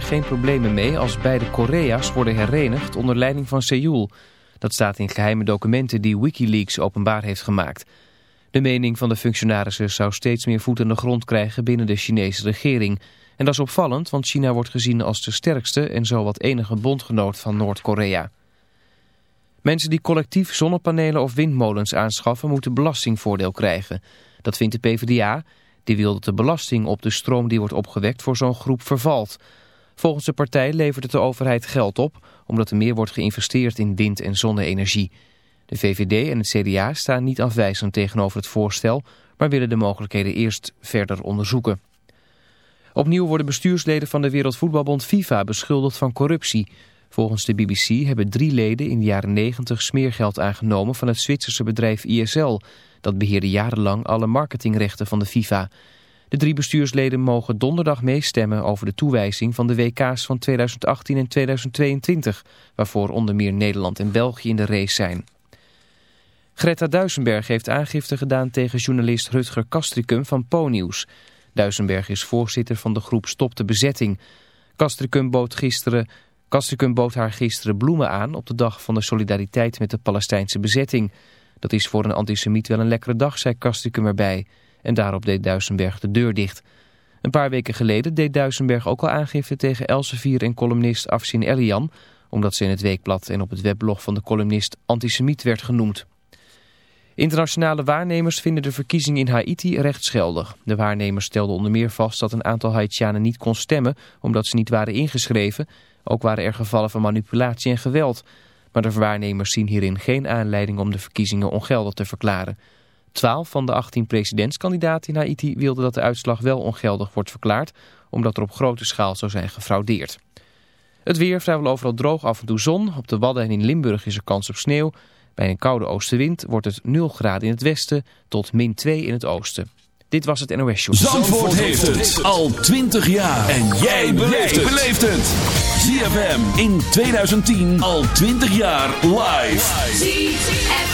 geen problemen mee als beide Korea's worden herenigd onder leiding van Seoul. Dat staat in geheime documenten die Wikileaks openbaar heeft gemaakt. De mening van de functionarissen zou steeds meer voet aan de grond krijgen binnen de Chinese regering. En dat is opvallend, want China wordt gezien als de sterkste en zowat enige bondgenoot van Noord-Korea. Mensen die collectief zonnepanelen of windmolens aanschaffen moeten belastingvoordeel krijgen. Dat vindt de PvdA. Die wil dat de belasting op de stroom die wordt opgewekt voor zo'n groep vervalt. Volgens de partij levert het de overheid geld op, omdat er meer wordt geïnvesteerd in wind- en zonne-energie. De VVD en het CDA staan niet afwijzend tegenover het voorstel, maar willen de mogelijkheden eerst verder onderzoeken. Opnieuw worden bestuursleden van de Wereldvoetbalbond FIFA beschuldigd van corruptie. Volgens de BBC hebben drie leden in de jaren 90 smeergeld aangenomen van het Zwitserse bedrijf ISL. Dat beheerde jarenlang alle marketingrechten van de FIFA. De drie bestuursleden mogen donderdag meestemmen over de toewijzing van de WK's van 2018 en 2022, waarvoor onder meer Nederland en België in de race zijn. Greta Duisenberg heeft aangifte gedaan tegen journalist Rutger Kastricum van Po-nieuws. Duisenberg is voorzitter van de groep Stop de Bezetting. Kastricum bood, gisteren, Kastricum bood haar gisteren bloemen aan op de dag van de solidariteit met de Palestijnse bezetting. Dat is voor een antisemiet wel een lekkere dag, zei Kastricum erbij. En daarop deed Duisenberg de deur dicht. Een paar weken geleden deed Duisenberg ook al aangifte tegen Elsevier en columnist Afshin Elian... omdat ze in het weekblad en op het weblog van de columnist antisemiet werd genoemd. Internationale waarnemers vinden de verkiezing in Haiti rechtsgeldig. De waarnemers stelden onder meer vast dat een aantal Haitianen niet kon stemmen omdat ze niet waren ingeschreven. Ook waren er gevallen van manipulatie en geweld. Maar de waarnemers zien hierin geen aanleiding om de verkiezingen ongeldig te verklaren. Twaalf van de 18 presidentskandidaten in Haiti wilden dat de uitslag wel ongeldig wordt verklaard, omdat er op grote schaal zou zijn gefraudeerd. Het weer vrijwel overal droog, af en toe zon. Op de Wadden en in Limburg is er kans op sneeuw. Bij een koude oostenwind wordt het 0 graden in het westen tot min 2 in het oosten. Dit was het NOS Show. Zandvoort, Zandvoort heeft het al 20 jaar. En jij beleeft het. ZFM in 2010 al 20 jaar live. ZFM.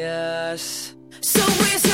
yes. So is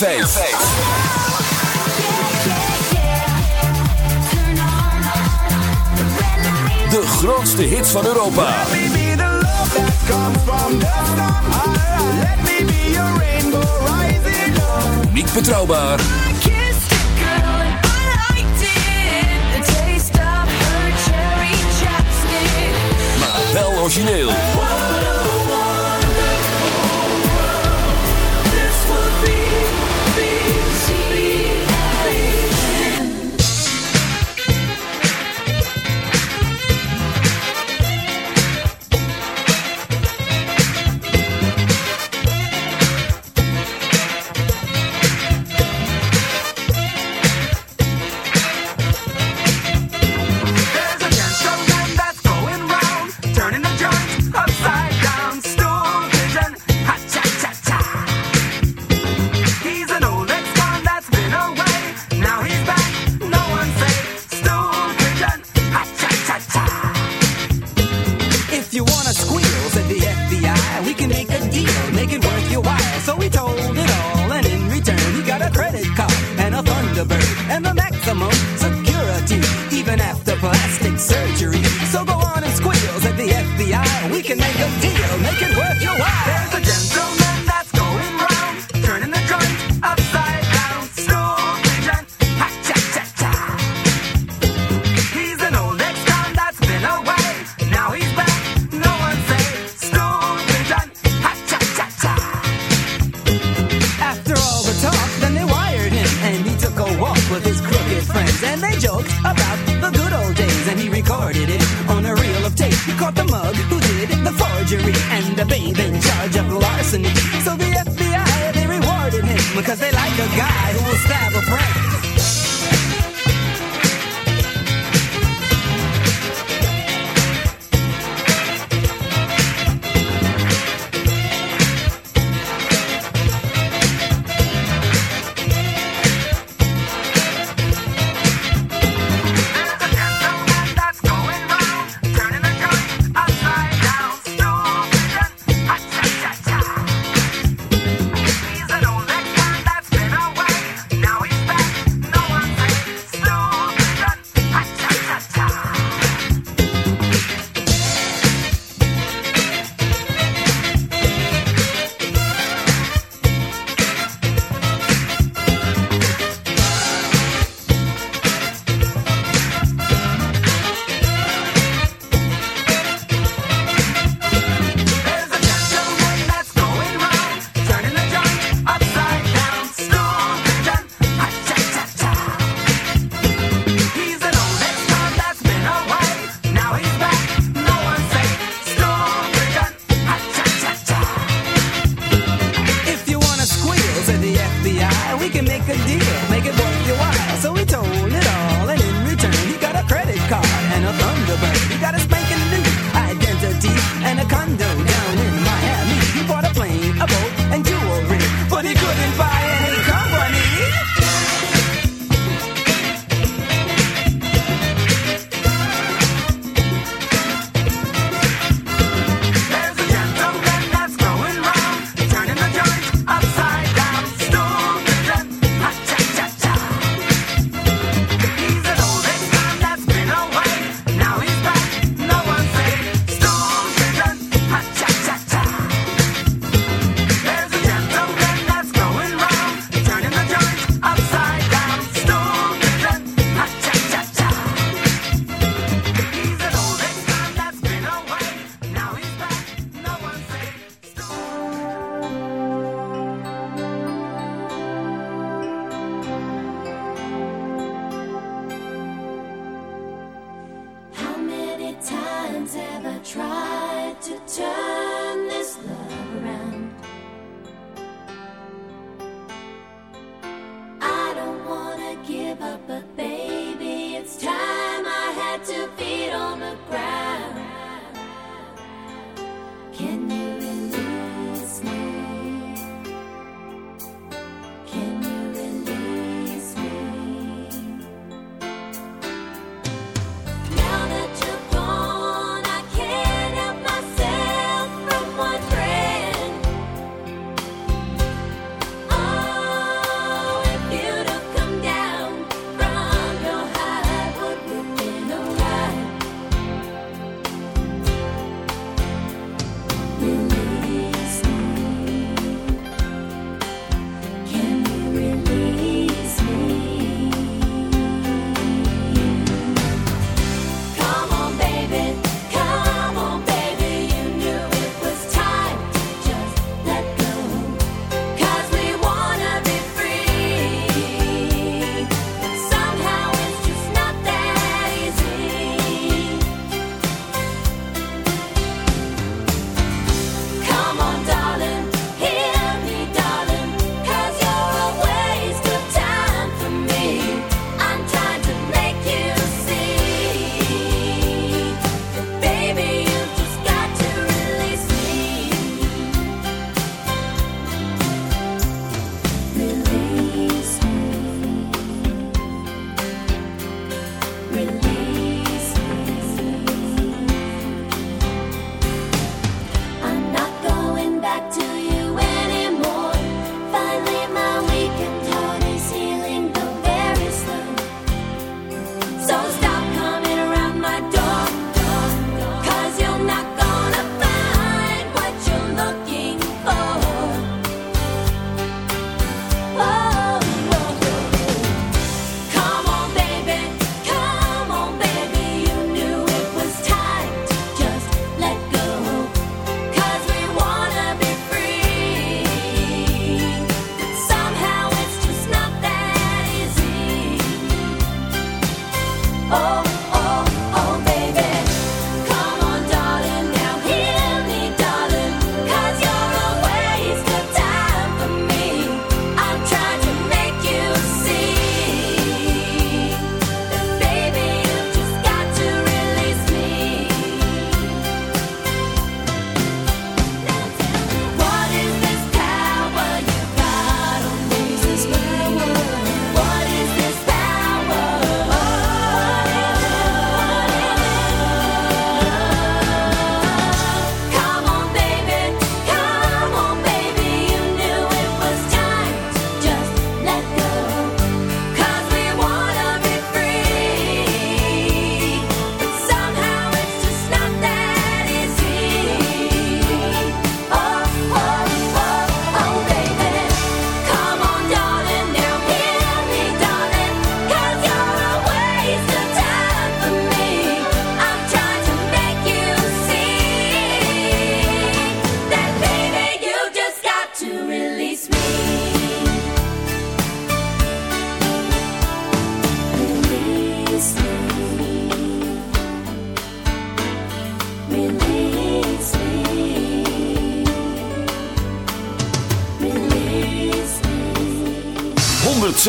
De grootste hits van Europa. Niet betrouwbaar. Maar wel origineel.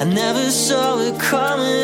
I never saw it coming,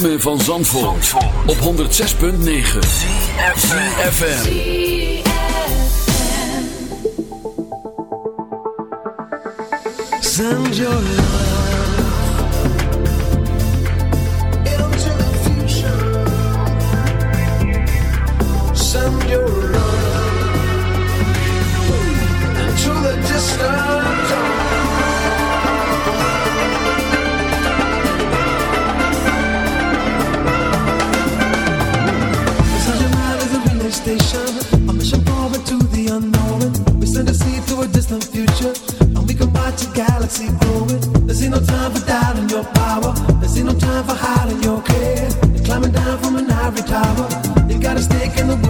ritme van Zandvoort, Zandvoort. op 106.9 CFFM Send your love into the future. Send your love into the distance. station. I'm forward to the unknown. We send a seed to a distant future, and we can watch a galaxy growing. There's no time for doubting your power. There's no time for hiding your care. You're climbing down from an ivory tower. You got a stake in the world.